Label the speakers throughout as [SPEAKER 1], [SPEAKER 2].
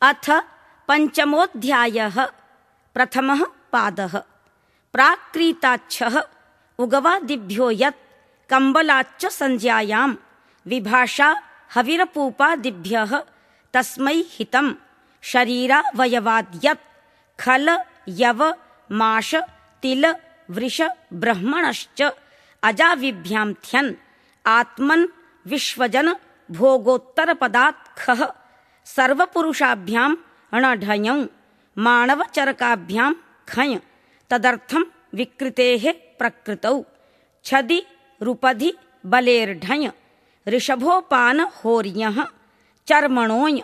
[SPEAKER 1] अथ पञ्चमोऽध्यायः। प्रथमः पादः। प्राक्रीताच्छः उगवादिभ्यो यत् कम्बलाच्च सञ्ज्ञायाम् विभाषा हविरपूपादिभ्यः तस्मै हितम्। शरीरावयवाद्यत् खल यव माश तिल वृष ब्रह्मणश्च अजाविभ्यां थ्यन् आत्मन् विश्वजन भोगोत्तरपदात् खः सर्वपुरुषाभ्याम् अणढञौ माणवचरकाभ्यां खञ् तदर्थं विकृतेः प्रकृतौ। छदि रुपधि बलेर्ढञ् ऋषभोपानहोर्यः चर्मणोञ्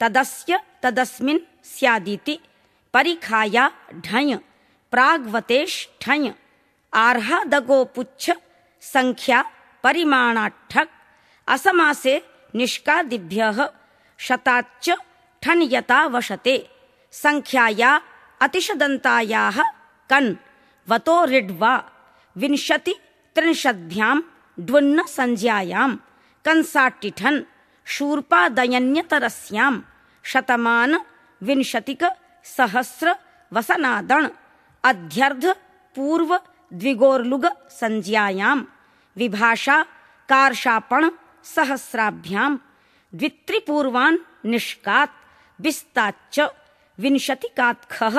[SPEAKER 1] तदस्य तदस्मिन् स्यादिति, परिखाया ढञ् प्राग्वतेष्ठञ् आर्हादगोपुच्छ सङ्ख्या परिमाणाठक् असमासे निष्कादिभ्यः। शताच्च ठन् यता वशते। सङ्ख्याया अतिशदन्तायाः कन्। वतो ऋड्वा। विंशति त्रिंशद्भ्यां ड्वुन्न संज्ञायां कंसाट्टिठन् शूर्पादयन्यतरस्यां शतमान विंशतिक सहस्र वसनादण्। अध्यर्ध पूर्व द्विगोर्लुग संज्ञायां विभाषा कार्षापण सहस्राभ्यां द्वित्रिपूर्वान् निष्कात् विस्ताच्च विंशतिकात्खः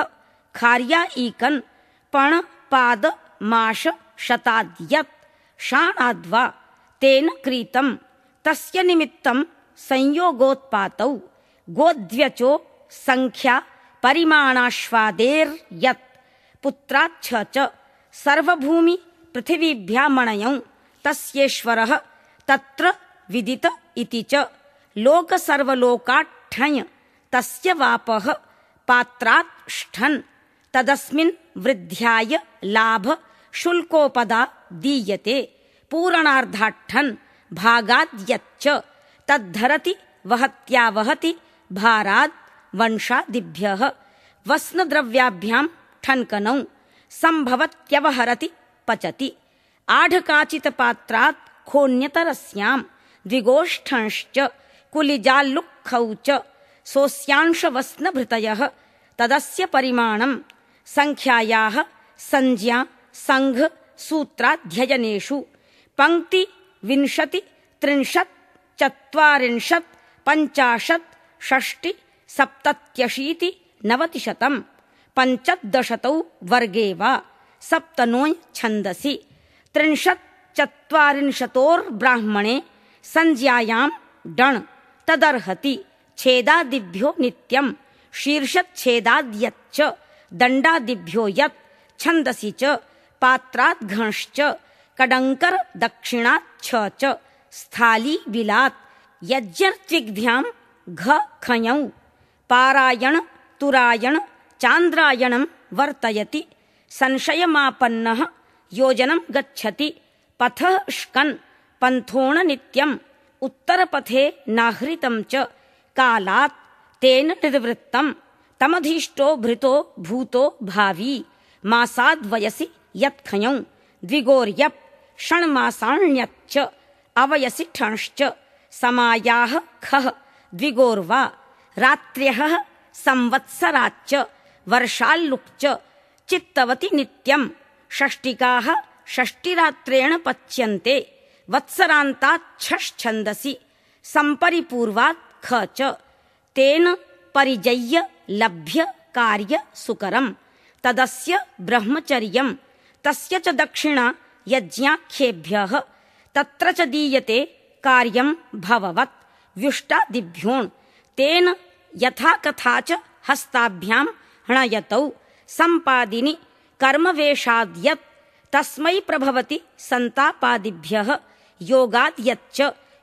[SPEAKER 1] खार्या ईकन् पण पाद माश शताद्यत् शाणाद्वा तेन क्रीतं तस्य निमित्तं संयोगोत्पातौ गोद्व्यचो सङ्ख्या परिमाणाश्वादेर्यत्। पुत्राच्छ च सर्वभूमि पृथिवीभ्यामणयौ तस्येश्वरः तत्र विदित इति च लोकसर्वलोकाट्ठञ् तस्य वापः पात्रात् ष्ठन् तदस्मिन् वृद्ध्याय लाभ शुल्कोपदा दीयते। पूरणार्धाट्ठन् भागाद्यच्च। तद्धरति वहत्यावहति भाराद् वंशादिभ्यः। वस्नद्रव्याभ्यां ठन्कनौ सम्भवत्यवहरति पचति। आढकाचितपात्रात् खोन्यतरस्यां द्विगोष्ठंश्च कुलिजाल्लुक्खौ च सोऽस्यांशवस्नभृतयः तदस्य परिमाणं सङ्ख्यायाः संज्ञा सङ्घ सूत्राध्ययनेषु। पङ्क्ति विंशति त्रिंशत् चत्वारिंशत् पञ्चाशत् षष्टि सप्तत्यशीति नवतिशतं पञ्चदशतौ वर्गे वा सप्तनोञ् छन्दसि। त्रिंशत् चत्वारिंशतोर्ब्राह्मणे संज्ञायां डण् तदर्हति छेदादिभ्यो नित्यं शीर्षच्छेदाद्यच्च दण्डादिभ्यो यत् छन्दसि च पात्राद्घंश्च कडङ्कर दक्षिणाच्छ च स्थाली बिलात् यज्ञर्त्विग्भ्यां घ खञौ पारायण तुरायण चान्द्रायणं वर्तयति संशयमापन्नः योजनं गच्छति पथःഷ്कन् पन्थोण नित्यम् उत्तरपथे नाहृतं च कालात् तेन निर्वृत्तं तमधीष्टो भृतो भूतो भावी। मासाद्वयसि यत्खञौ द्विगोर्यप् षण्मासाण्यच्च। अवयसि ठंश्च। समायाः खः द्विगोर्वा। रात्र्यः संवत्सराच्च। वर्षाल्लुक्च चित्तवति नित्यं षष्टिकाः षष्टिरात्रेण पच्यन्ते वत्सरान्ताच्छन्दसि सम्परिपूर्वात् ख च। तेन परिजय्य लभ्य कार्य सुकरम्। तदस्य ब्रह्मचर्यम्। तस्य च दक्षिणा यज्ञाख्येभ्यः। तत्र च दीयते कार्यं भववत् व्युष्टादिभ्योन्। तेन यथा कथा च हस्ताभ्यां हणयतौ। सम्पादिनि कर्मवेषाद्यत्। तस्मै प्रभवति सन्तापादिभ्यः योगाद्यच्च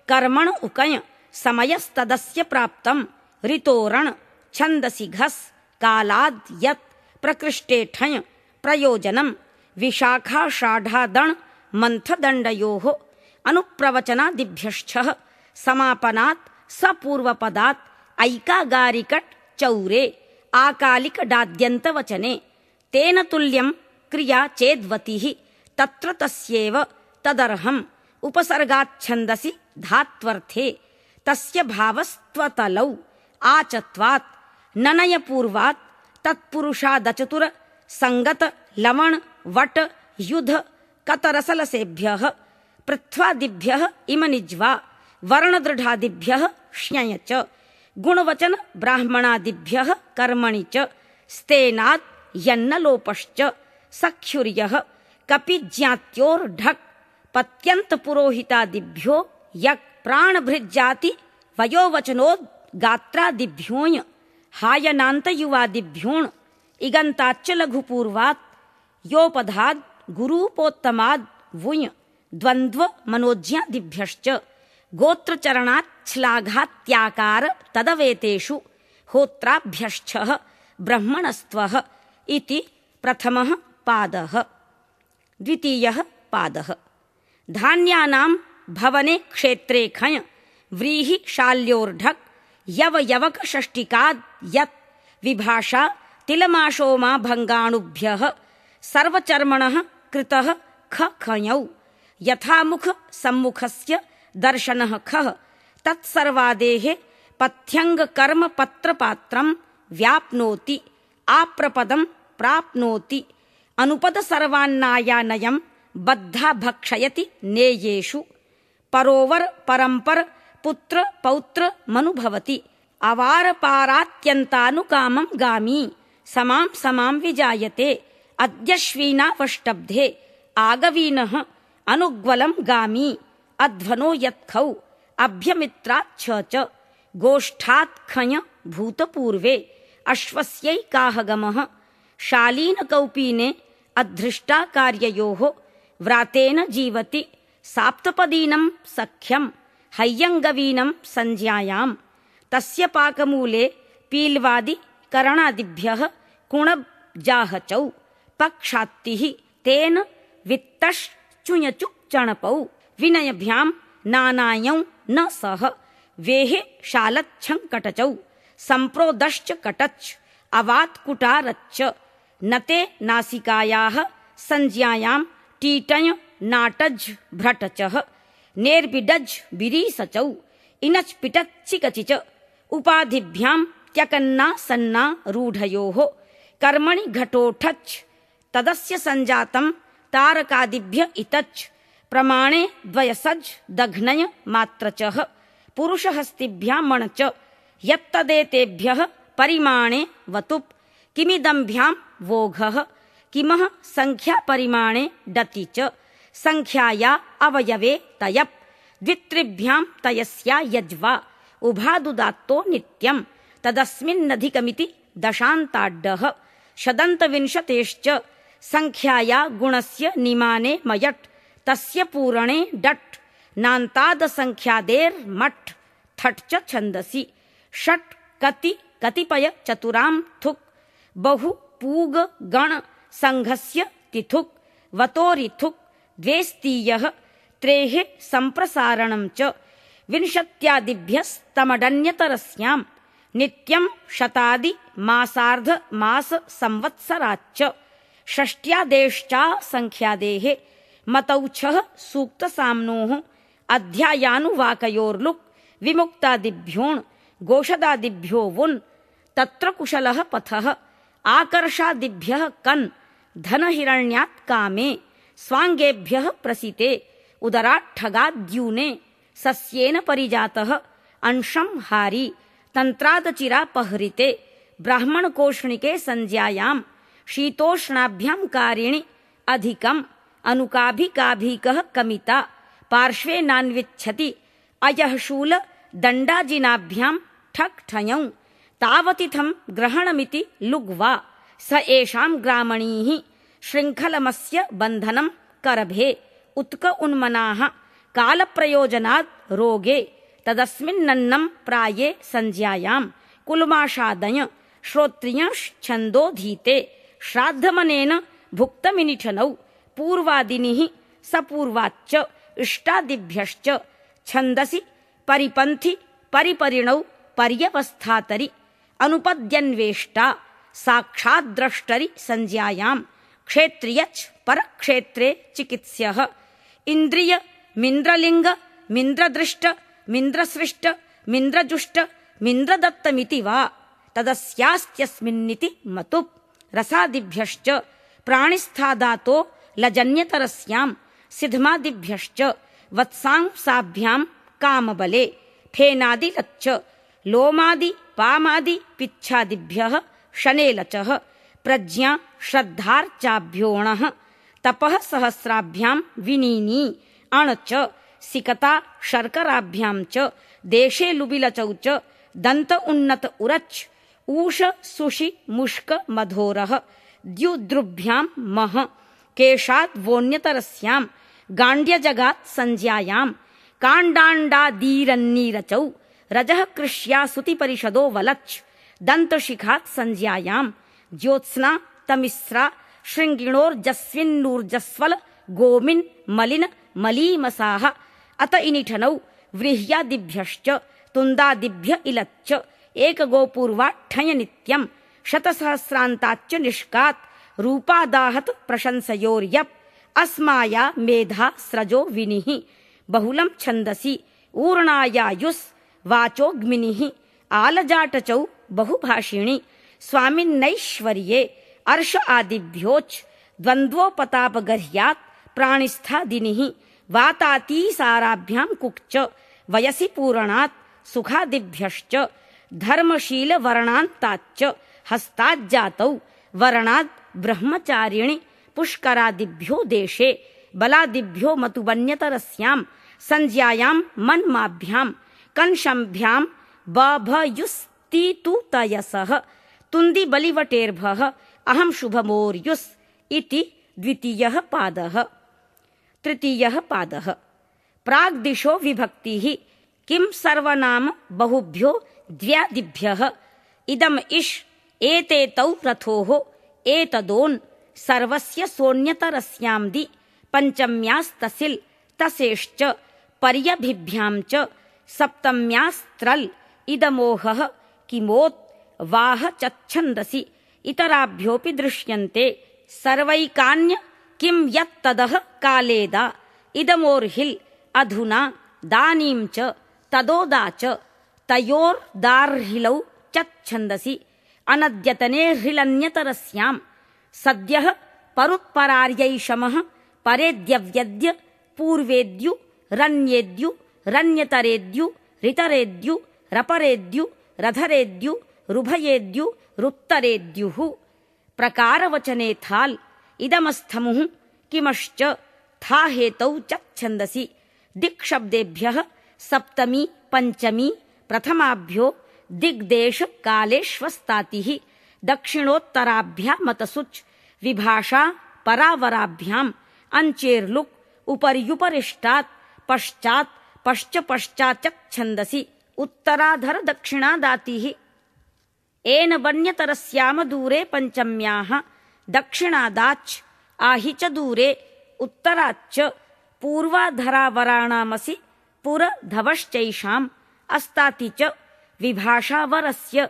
[SPEAKER 1] कर्मण उकञ् समयस्तदस्य प्राप्तं। ऋतोरण। छन्दसि घस्। कालाद् यत्। प्रकृष्टे ठञ् प्रयोजनं। विशाखाषाढादण्। मन्थदण्डयोः। अनुप्रवचनादिभ्यश्चः। समापनात्। सपूर्वपदात्। ऐकागारिकट् चौरे। आकालिकडाद्यन्तवचने। तेन तुल्यं क्रिया चेद्वतिः। तत्र तस्येव। तदर्हम् उपसर्गाच्छन्दसि धात्वर्थे। तस्य भावस्त्वतलौ आचत्वात्, ननयपूर्वात्, तत्पुरुषादचतुर सङ्गत लवण, वट, युध, कतरसलसेभ्यः, पृथ्वादिभ्यः इमनिज्वा वर्णदृढादिभ्यः श्ञय च, गुणवचन ब्राह्मणादिभ्यः कर्मणि च, स्तेनात् यन्नलोपश्च, सख्युर्यः कपि ज्ञात्योर्ढक् पत्यन्तपुरोहितादिभ्यो यक् प्राणभृज्जाति वयोवचनोद् गात्रादिभ्योञ हायनान्तयुवादिभ्योण् इगन्ताच्च लघुपूर्वात् योपधाद् गुरूपोत्तमाद् वुञ। द्वन्द्व मनोज्ञादिभ्यश्च। गोत्रचरणात् श्लाघात्याकार तदवेतेषु। होत्राभ्यश्चः ब्रह्मणस्त्वः इति प्रथमः पादः। द्वितीयः पादः। धान्यानां भवने क्षेत्रे खञ व्रीहि शाल्योर्ढक् यव यवकषष्टिकाद् यत्। विभाषा तिलमाशोमा भङ्गाणुभ्यः सर्वचर्मणः कृतः ख खञौ यथामुख सम्मुखस्य दर्शनः खः। तत्सर्वादेः पथ्यङ्गकर्म पत्रपात्रं व्याप्नोति आप्रपदं प्राप्नोति। अनुपद सर्वान्नायानयं बद्धा भक्षयति नेयेषु। परोवर परम्पर पुत्र पौत्र मनुभवति अवारपारात्यन्तानुकामं गामी। समां समां विजायते। अद्यश्वीनावष्टब्धे आगवीनः अनुग्वलं गामी। अध्वनो यत्खौ। अभ्यमित्राच्छ च। गोष्ठात्खञ भूतपूर्वे। अश्वस्यैकाहगमः शालीनकौपीने अधृष्टाकार्ययोः व्रातेन जीवति साप्तपदीनं सख्यं हैयङ्गवीनं संज्ञायाम् तस्य पाकमूले पील्वादि करणादिभ्यः कुणजाहचौ पक्षात्तिः तेन वित्तश्चुयचुक् चणपौ विनयभ्यां नानायौ न सह वेहे शालच्छङ्कटचौ सम्प्रोदश्च कटच् अवात्कुटारच्च नते नासिकायाः संज्ञायां टीटय नाटज् भ्रटचः, नेर्बिडज् बिरीसचौ, इनच् पिटच्चिकचिच उपाधिभ्यां त्यकन्ना सन्ना रूढयोः, कर्मणि घटोठच्, तदस्य सञ्जातं तारकादिभ्य इतच्, प्रमाणे द्वयसज् दघ्नय मात्रचः, पुरुषहस्तिभ्यां मण च यत्तदेतेभ्यः परिमाणे वतुप्, किमिदम्भ्यां वोघः। किमः सङ्ख्यापरिमाणे डति च? सङ्ख्याया अवयवे तयप्। द्वित्रिभ्यां तयस्या यज्वा। उभादुदात्तो नित्यं तदस्मिन्नधिकमिति दशान्ताड्डः। शदन्तविंशतेश्च सङ्ख्याया गुणस्य निमाने मयट्। तस्य पूरणे डट्। नान्तादसङ्ख्यादेर्मट् थट् च छन्दसि। षट् कति कतिपय चतुरां थुक्। बहु पूग गण। सङ्घस्य तिथुक् वतोरिथुक् द्वेस्तीयः त्रेः सम्प्रसारणं च विंशत्यादिभ्यस्तमडन्यतरस्यां नित्यं षष्ट्यादेश्चा सङ्ख्यादेः मतौछः सूक्तसाम्नोः अध्यायानुवाकयोर्लुक् विमुक्तादिभ्योण् गोषदादिभ्यो वुन् तत्र कुशलः पथः आकर्षादिभ्यः कन् धनहिरण्यात् कामे, स्वाङ्गेभ्यः प्रसिते, उदराट्ठगाद्यूने, सस्येन परिजातः, अंशं हारी तन्त्रादचिरापहृते ब्राह्मणकोष्णिके संज्ञायां, शीतोष्णाभ्यां कारिणि, अधिकम्, अनुकाभिकाभिकः कमिता, पार्श्वे नान्विच्छति, अयः शूल, दण्डाजिनाभ्यां ठक् ठञौ तावतिथं ग्रहणमिति लुग्वा। स एषां ग्रामणीः शृङ्खलमस्य बन्धनं करभे उत्क उन्मनाः कालप्रयोजनात् रोगे तदस्मिन्नन्नं प्राये संज्ञायां कुलमाषादय श्रोत्रियश्छन्दोधीते श्राद्धमनेन भुक्तमिनिठनौ पूर्वादिनिः सपूर्वाच्च इष्टादिभ्यश्च छन्दसि परिपन्थि परिपरिणौ पर्यवस्थातरि अनुपद्यन्वेष्टा साक्षाद्द्रष्टरि संज्ञायां क्षेत्रियच् परक्षेत्रे चिकित्स्यः। इन्द्रिय मिन्द्रलिङ्ग मिन्द्रदृष्ट मिन्द्रसृष्ट मिन्द्रजुष्ट मिन्द्रदत्तमिति वा? तदस्यास्त्यस्मिन्निति मतुप् रसादिभ्यश्च प्राणिस्थादातो लजन्यतरस्याम् सिद्धमादिभ्यश्च वत्सांसाभ्याम् कामबले फेनादिलच्च लोमादि पामादि पिच्छादिभ्यः शनेलचः प्रज्ञा श्रद्धार्चाभ्योऽणः तपः सहस्राभ्याम् विनीनी अण च सिकता शर्कराभ्याम् च देशे लुबिलचौ च दन्त उन्नत उरच् ऊष सुषि मुष्क मधोरः द्युद्रुभ्याम् मह केशाद् वोन्यतरस्याम् गाण्ड्यजगात् संज्ञायाम् काण्डाण्डादीरन्नीरचौ रजः कृष्या सुतिपरिषदो वलच् दन्तशिखात् संज्ञायाम् ज्योत्स्ना तमिस्रा शृङ्गिणोर्जस्विन्नूर्जस्वल गोमिन् मलिन मलीमसाः। अत इनिठनौ व्रीह्यादिभ्यश्च तुन्दादिभ्य इलच्च। एकगोपूर्वाठ्ठय नित्यम् शतसहस्रान्ताच्च निष्कात्। रूपादाहत प्रशंसयोर्यप्। अस्माया मेधा स्रजो विनिः। बहुलम् छन्दसि। ऊर्णायायुस्। वाचोऽग्मिनिः आलजाटचौ बहुभाषिणि। स्वामिन्नैश्वर्ये अर्ष आदिभ्योच् द्वन्द्वोपतापगर्ह्यात् प्राणिस्थादिनिः वातातीसाराभ्याम् कुक्च वयसि पूरणात् सुखादिभ्यश्च धर्मशीलवर्णान्ताच्च हस्ताज्जातौ वर्णाद् ब्रह्मचारिणि पुष्करादिभ्यो देशे बलादिभ्यो मतुबन्यतरस्याम् संज्ञायाम् मन्माभ्याम् कन्शम्भ्याम् बभयुस्तीतुतयसः। तुन्दिबलिवटेर्भः अहम् शुभमोर्युस् इति द्वितीयः पादः। तृतीयः पादः। प्राग्दिशो विभक्तिः किम् सर्वनाम बहुभ्यो द्व्यादिभ्यः। इदम् इष् एते तौ रथोः एतदोन् सर्वस्य सोऽन्यतरस्याम् दि पञ्चम्यास्तसिल् तसेश्च पर्यभिभ्याम् च सप्तम्यास्त्रल् इदमोहः किमोत् वाह चच्छन्दसि। इतराभ्योऽपि दृश्यन्ते। सर्वैकान्य किम् यत्तदः कालेदा। इदमोर्हिल् अधुना दानीम् च तदोदा च तयोर्दार्हिलौ चच्छन्दसि। अनद्यतने हृलन्यतरस्याम्। सद्यः परुत्परार्यैषमः परेद्यव्यद्य पूर्वेद्यु रन्येद्यु रन्यतरेद्यु ऋतरेद्यु रपरेद्यु रथरेद्यु रुभयेद्यु रुत्तरेद्युः प्रकारवचने थाल् इदमस्थमुः किमश्च था हेतौ च छन्दसि दिक्शब्देभ्यः सप्तमी पंचमी प्रथमाभ्यो दिग्देश दिग्देशकालेष्वस्तातिः दक्षिणोत्तराभ्यामतसुच् विभाषा परावराभ्याम् अञ्चेर्लुक् उपर्युपरिष्टात् पश्चात् पश्च पश्चाच्छन्दसि पश्चा उत्तराधर दक्षिणादातिः। एन वन्यतरस्याम दूरे पञ्चम्याः। दक्षिणादाच् आहि च दूरे उत्तराच्च पूर्वाधरावराणामसि पुरधवश्चैषाम् अस्ताति च विभाषावरस्य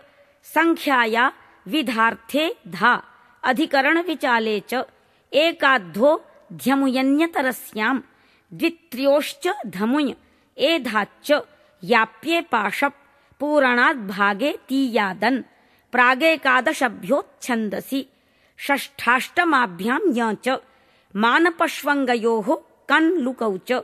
[SPEAKER 1] सङ्ख्याया विधार्थे धा अधिकरणविचाले च एकाद्धो ध्यमुयन्यतरस्याम् द्वित्र्योश्च धमुञ् एधाच्च याप्ये पाशप् पूरणाद्भागे तीयादन्। प्रागेकादशभ्योच्छन्दसि षष्ठाष्टमाभ्याम् य मानपश्वङ्गयोः कन् लुकौ च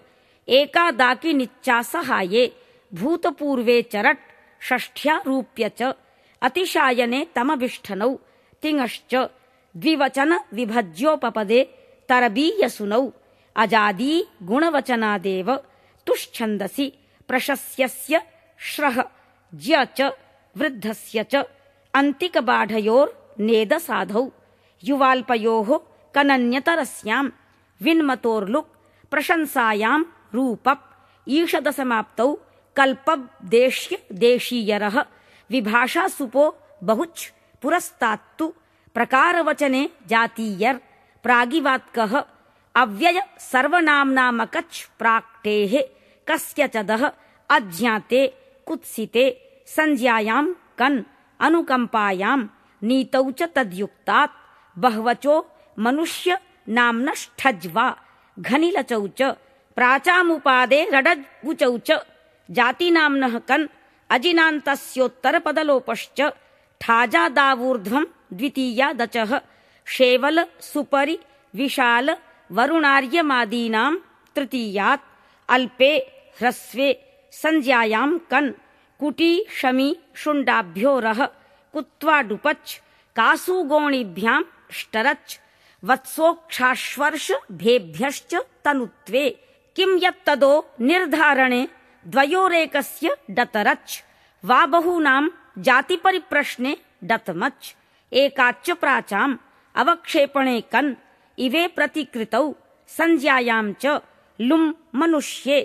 [SPEAKER 1] एकादाकिनिच्चासहाये भूतपूर्वे चरट् षष्ठ्यारूप्य च। अतिशायने तमभिष्ठनौ। तिङश्च। द्विवचन विभज्योपपदे तरबीयसुनौ। अजादी गुणवचनादेव। तुच्छन्दसि प्रशस्यस्य श्रः ज्य च वृद्धस्य च अन्तिकबाढयोर्नेदसाधौ युवाल्पयोः कनन्यतरस्याम् विन्मतोर्लुक् प्रशंसायाम् रूपप् ईषदसमाप्तौ कल्पब्देश्य देशीयरः विभाषासुपो बहुच् पुरस्तात्तु प्रकारवचने जातीयर् प्रागिवात्कः अव्यय सर्वनाम्नामकच् प्राक्टेः कस्य च दः अज्ञाते कुत्सिते संज्ञायाम् कन् अनुकम्पायाम् नीतौ च तद्युक्तात् बह्वचो मनुष्य नाम्नष्ठज्वा घनिलचौ च प्राचामुपादे रडगुचौ च जातिनाम्नः कन् अजिनान्तस्योत्तरपदलोपश्च दचः शेवल सुपरि विशाल वरुणार्यमादीनाम् तृतीयात् अल्पे ह्रस्वे संज्ञायाम् कन् कुटी शमी शुण्डाभ्यो रः कुत्वाडुपच् कासुगोणिभ्याम् ष्टरच् वत्सोक्षाश्वर्ष भेभ्यश्च तनुत्वे किम् यत्तदो निर्धारणे द्वयोरेकस्य डतरच् वा बहूनाम् जातिपरिप्रश्ने डतमच् एकाच्च प्राचाम् अवक्षेपणे कन् इवे प्रतिकृतौ संज्ञायाम् च लुम् मनुष्ये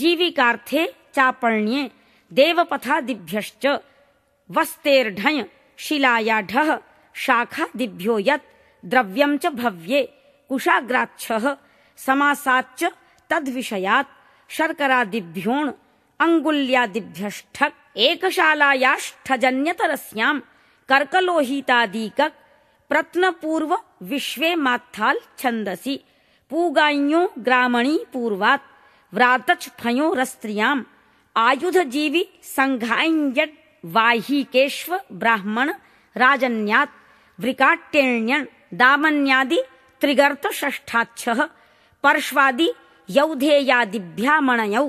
[SPEAKER 1] जीविकार्थे चापण्ये देवपथादिभ्यश्च वस्तेर्ढञ शिलायाढः शाखादिभ्यो यत् द्रव्यम् च भव्ये कुशाग्राच्छः समासाच्च तद्विषयात् शर्करादिभ्योऽण् अङ्गुल्यादिभ्यष्ठक् एकशालायाष्ठजन्यतरस्याम् कर्कलोहितादीक प्रत्नपूर्व विश्वे मात्थाल् छन्दसि पूगाञ्यो ग्रामणी पूर्वात् व्रातच् फयोरस्त्रियाम् आयुधजीवि सङ्घाञ्यड् वाहिकेष्व ब्राह्मण राजन्यात् वृकाट्यण्यण् दामन्यादि त्रिगर्त षष्ठाच्छः पर्श्वादि यौधेयादिभ्यामणयौ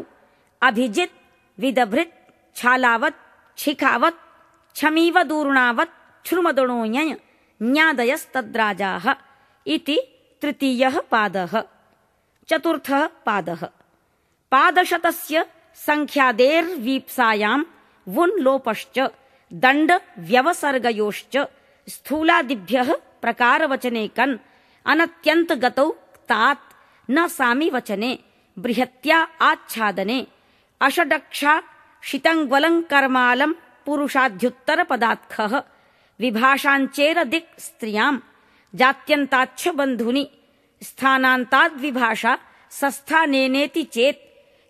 [SPEAKER 1] अभिजित् विदभृत् छालावत् छिखावत् छमीव दूर्णावत् छ्रुमदणोञ्य न्यादयस्तद्राजाः इति तृतीयः पादः। चतुर्थः पादः पादशतस्य सङ्ख्यादेर्वीप्सायाम् वुन् लोपश्च दण्ड व्यवसर्गयोश्च स्थूलादिभ्यः प्रकारवचने कन् अनत्यन्तगतौ तात् न सामिवचने बृहत्या आच्छादने अषडक्षा शितङ्ग्वलङ्कर्मालम् पुरुषाध्युत्तरपदात्खः विभाषाञ्चेर दिक् स्त्रियाम् जात्यन्ताच्छ बन्धुनि स्थानान्ताद्विभाषा सस्थानेनेति चेत्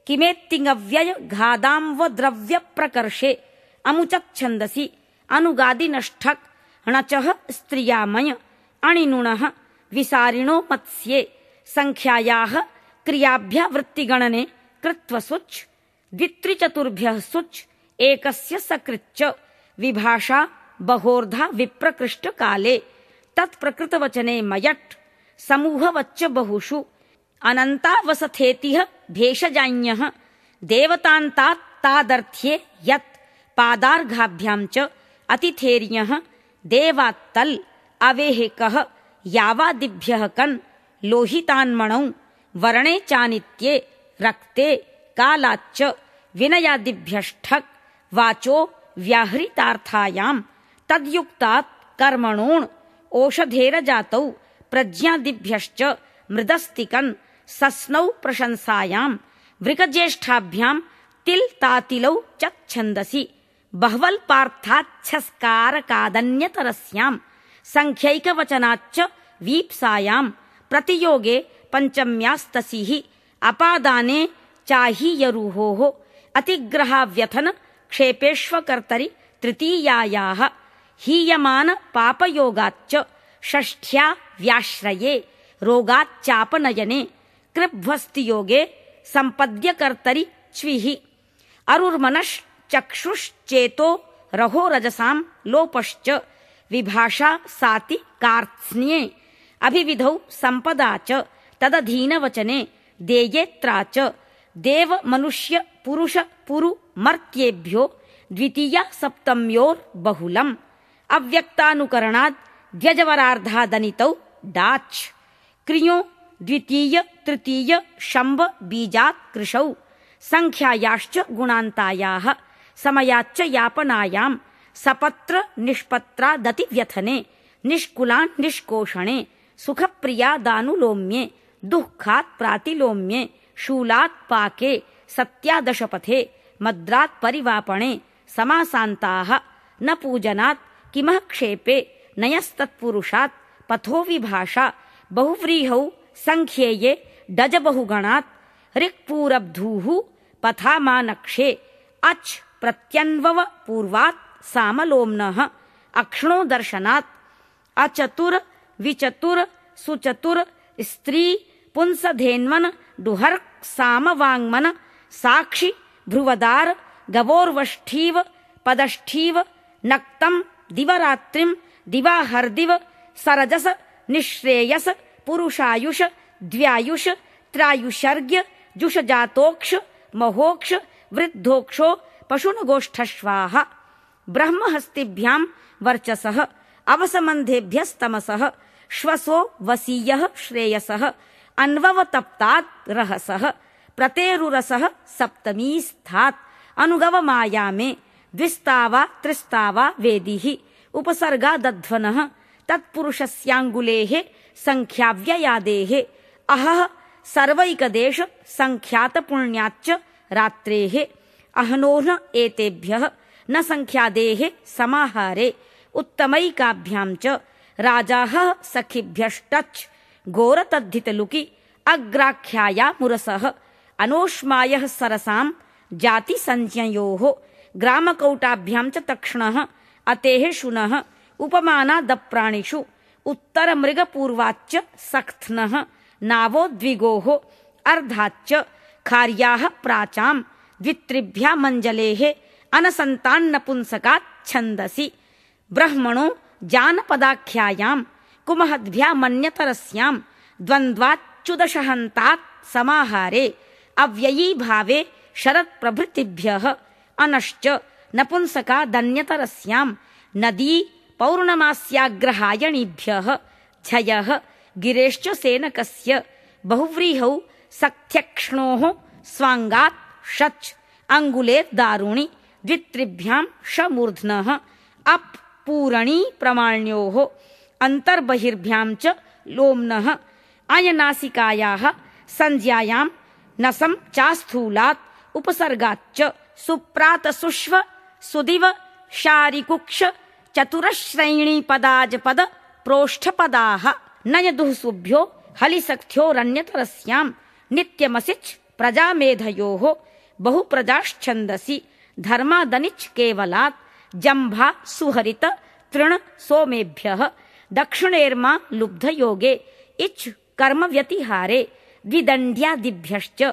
[SPEAKER 1] किमेत्तिङव्यय घादाम्वद्रव्यप्रकर्षे अमुचच्छन्दसि अनुगादिनष्ठक् णचः स्त्रियामय अणिनुणः विसारिणो मत्स्ये सङ्ख्यायाः क्रियाभ्यवृत्तिगणने कृत्वसुच् द्वित्रिचतुर्भ्यः सुच् एकस्य सकृच्च विभाषा बहोर्धा विप्रकृष्टकाले तत्प्रकृतवचने मयट् समूहवच्च बहुषु अनन्तावसथेतिह भेषजान्यः देवतान्तात्तादर्थ्ये यत् पादार्घाभ्याम् च अतिथेर्यः देवात्तल् अवेहिकः यावादिभ्यः कन् लोहितान्मणौ वर्णे चानित्ये रक्ते कालाच्च विनयादिभ्यष्ठक् वाचो व्याहृतार्थायाम् तद्युक्तात् कर्मणोण् ओषधेरजातौ प्रज्ञादिभ्यश्च मृदस्तिकन् सस्नौ प्रशंसायाम् वृकज्येष्ठाभ्याम् तिल् तातिलौ च छन्दसि। बह्वल्पार्थाच्छस्कारकादन्यतरस्याम् सङ्ख्यैकवचनाच्च वीप्सायाम् प्रतियोगे पञ्चम्यास्तसिः अपादाने चाहीयरुहोः अतिग्रहाव्यथन क्षेपेष्वकर्तरि तृतीयायाः हीयमान पापयोगाच्च षष्ठ्या व्याश्रये रोगाच्चापनयने कृभ्वस्तियोगे सम्पद्यकर्तरि च्विः। अरुर्मनश्चक्षुश्चेतो रहो रजसाम् लोपश्च। विभाषा साति कार्त्स्न्ये। अभिविधौ सम्पदा च। तदधीनवचने देयेत्रा च। देव मनुष्य पुरुष पुरु मर्त्येभ्यो। द्वितीया सप्तम्योर्बहुलम् अव्यक्तानुकरणाद्। द्व्यजवरार्धादनितौ डाच्। क्रियो द्वितीय, तृतीय शम्ब बीजात् कृशौ सङ्ख्यायाश्च गुणान्तायाः, समयाच्च यापनायाम्, सपत्र निष्पत्रादतिव्यथने निष्कुलान्, निष्कोषणे सुखप्रियादानुलोम्ये दुःखात्, प्रातिलोम्ये, शूलात्, पाके, सत्यादशपथे, मद्रात्, परिवापणे, समासान्ताः, न पूजनात्, किमः क्षेपे, नयस्तत्पुरुषात्, पथो विभाषा, बहुव्रीहौ ಸಂಖ್ಯೆಯೇ डज ರಿಕ್ ಪೂರಬ್ಧೂಹು ಪಥಾಮಾನಕ್ಷೆ ಅಚ್ ಪ್ರತ್ಯನ್ವವ पूर्वात् सामलोम्नः ಅಕ್ಷ್ಣೋ दर्शनात् अचतुर विचतुर सुचतुर स्त्री पुंसधेन्वन डुहर्क सामवाङ्मन साक्षि भ्रुवदार गवोर्वष्ठीव पदष्ठीव नक्तम् दिवरात्रिम् दिवाहर्दिव सरजस निःश्रेयस पुरुषायुष द्व्यायुष त्रायुषर्घ्य जुषजातोक्ष महोक्ष वृद्धोक्षो पशुनगोष्ठश्वाः। ब्रह्महस्तिभ्याम् वर्चसः अवसमन्धेभ्यस्तमसः श्वसो वसीयः श्रेयसः अन्ववतप्तात् रहसः प्रतेरुरसः सप्तमी स्थात्। अनुगवमायामे द्विस्तावा त्रिस्तावा वेदिः उपसर्गादध्वनः तत्पुरुषस्याङ्गुलेः सङ्ख्याव्ययादेः। अहः सर्वैकदेश सङ्ख्यातपुण्याच्च रात्रेः। अहनोर्न एतेभ्यः, न सङ्ख्यादेः समाहारे। उत्तमैकाभ्याम् च राजाः सखिभ्यष्टच्। घोरतद्धितलुकि अग्राख्याया मुरसः। अनोष्मायः सरसाम् जातिसञ्ज्ञयोः ग्रामकौटाभ्याम् च तक्ष्णः, अतेः शुनः। उपमानादप्राणिषु उत्तरमृगपूर्वाच्च सख्नः नावोद्विगोः अर्धाच्च खार्याः प्राचाम् द्वित्रिभ्यामञ्जलेः अनसन्तान्नपुंसकात् छन्दसि। ब्रह्मणो जानपदाख्यायाम् कुमहद्भ्यामन्यतरस्याम् द्वन्द्वाच्युदशहन्तात् समाहारे अव्ययी भावे शरत्प्रभृतिभ्यः अनश्च नपुंसकादन्यतरस्याम् नदी पौर्णमास्याग्रहायणीभ्यः झयः गिरेश्च सेनकस्य बहुव्रीहौ सख्यक्ष्णोः स्वाङ्गात् षच् अङ्गुलेर्दारुणि द्वित्रिभ्याम् शमूर्ध्नः अप् पूरणी प्रमाण्योः अन्तर्बहिर्भ्याम् च लोम्नः अयनासिकायाः संज्ञायाम् नसम् चास्थूलात् उपसर्गाच्च सुप्रातसुष्व सुदिव शारिकुक्ष चतुरश्रैणीपदाजपद प्रोष्ठपदाः। नयदुःसुभ्यो हलिसख्योरन्यतरस्याम् नित्यमसिच् प्रजामेधयोः। बहुप्रजाश्छन्दसि। धर्मादनिच् केवलात्। जम्भा सुहरित तृण सोमेभ्यः। दक्षिणेर्मा लुब्धयोगे। इच् कर्मव्यतिहारे। द्विदण्ड्यादिभ्यश्च।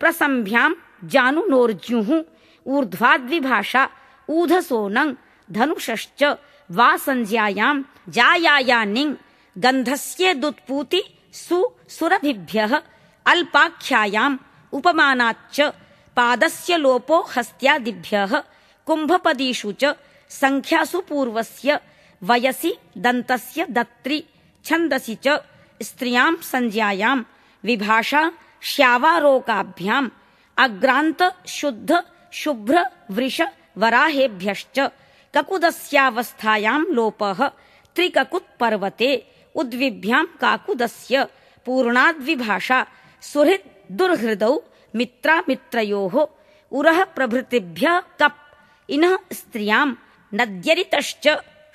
[SPEAKER 1] प्रसम्भ्याम् जानुनोर्ज्युः ऊर्ध्वाद्विभाषा। ऊधसोनङ् धनुषश्च। वा संज्ञायाम् जायायानिङ् गन्धस्येदुत्पूति सु सुरभिभ्यः अल्पाख्यायाम् उपमानाच्च पादस्य लोपो हस्त्यादिभ्यः कुम्भपदीषु च सङ्ख्यासु पूर्वस्य वयसि दन्तस्य दत्रि छन्दसि च स्त्रियाम् संज्ञायाम् विभाषा श्यावारोकाभ्याम् अग्रान्त शुद्ध शुभ्र वृष वराहेभ्यश्च ककुदस्यावस्थायाम् लोपः त्रिककुत्पर्वते उद्विभ्याम् काकुदस्य पूर्णाद्विभाषा सुहृद् दुर्हृदौ मित्रामित्रयोः उरः प्रभृतिभ्यः कप् इनः स्त्रियाम् नद्यरितश्च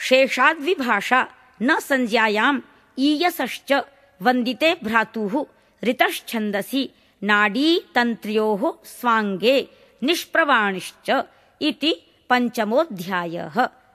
[SPEAKER 1] शेषाद्विभाषा न संज्ञायाम् ईयसश्च वन्दिते भ्रातुः ऋतश्छन्दसि नाडीतन्त्र्योः स्वाङ्गे निष्प्रवाणिश्च इति पञ्चमोऽध्यायः।